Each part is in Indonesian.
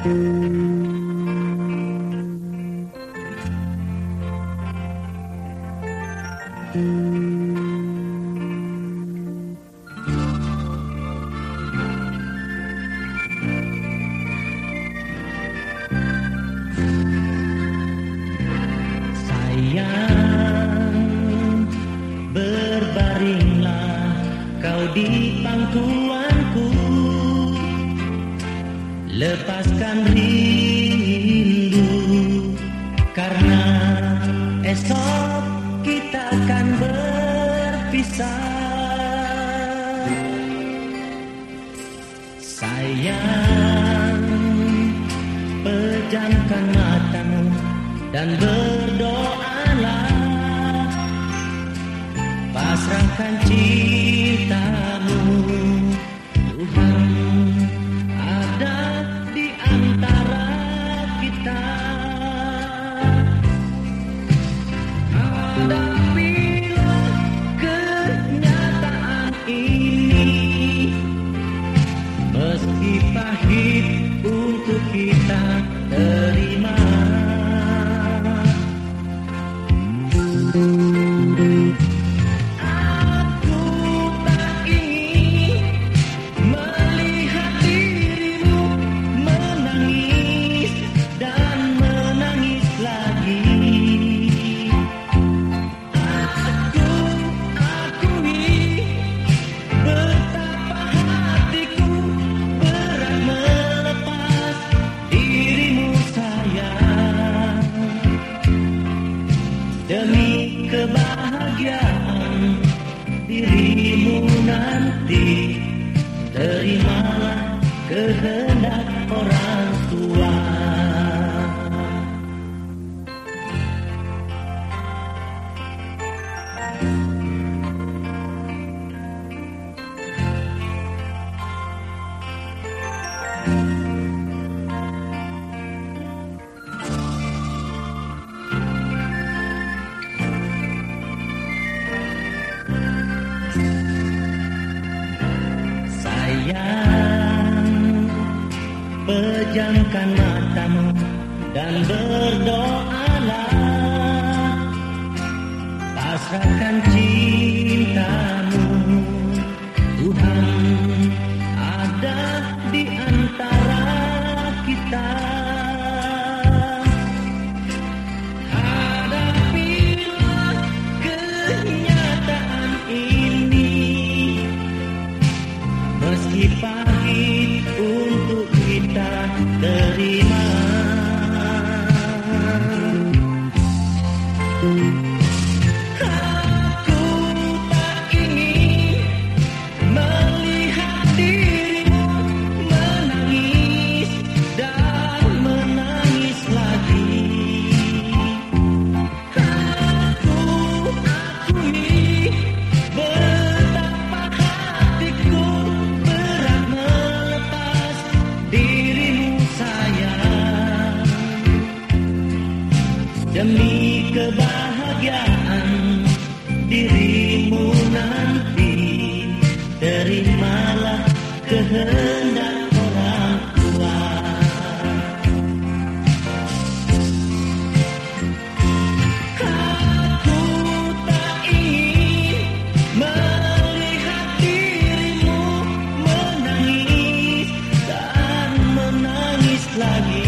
Sayang, berbaringlah kau di pangkuanku Lepaskan rindu Karena esok kita akan berpisah. Sayang, pejamkan matamu dan berdoalah. Pasrahkan cintamu Tuhan pahit untuk kita terima demi kebahagiaan dirimu nanti terimalah kehendak Sayang, pejamkan matamu dan berdoalah Demi kebahagiaan dirimu nanti Terimalah kehendak orang tua Aku tak ingin melihat dirimu menangis dan menangis lagi.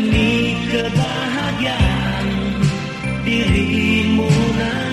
Demi kebahagiaan dirimu nanti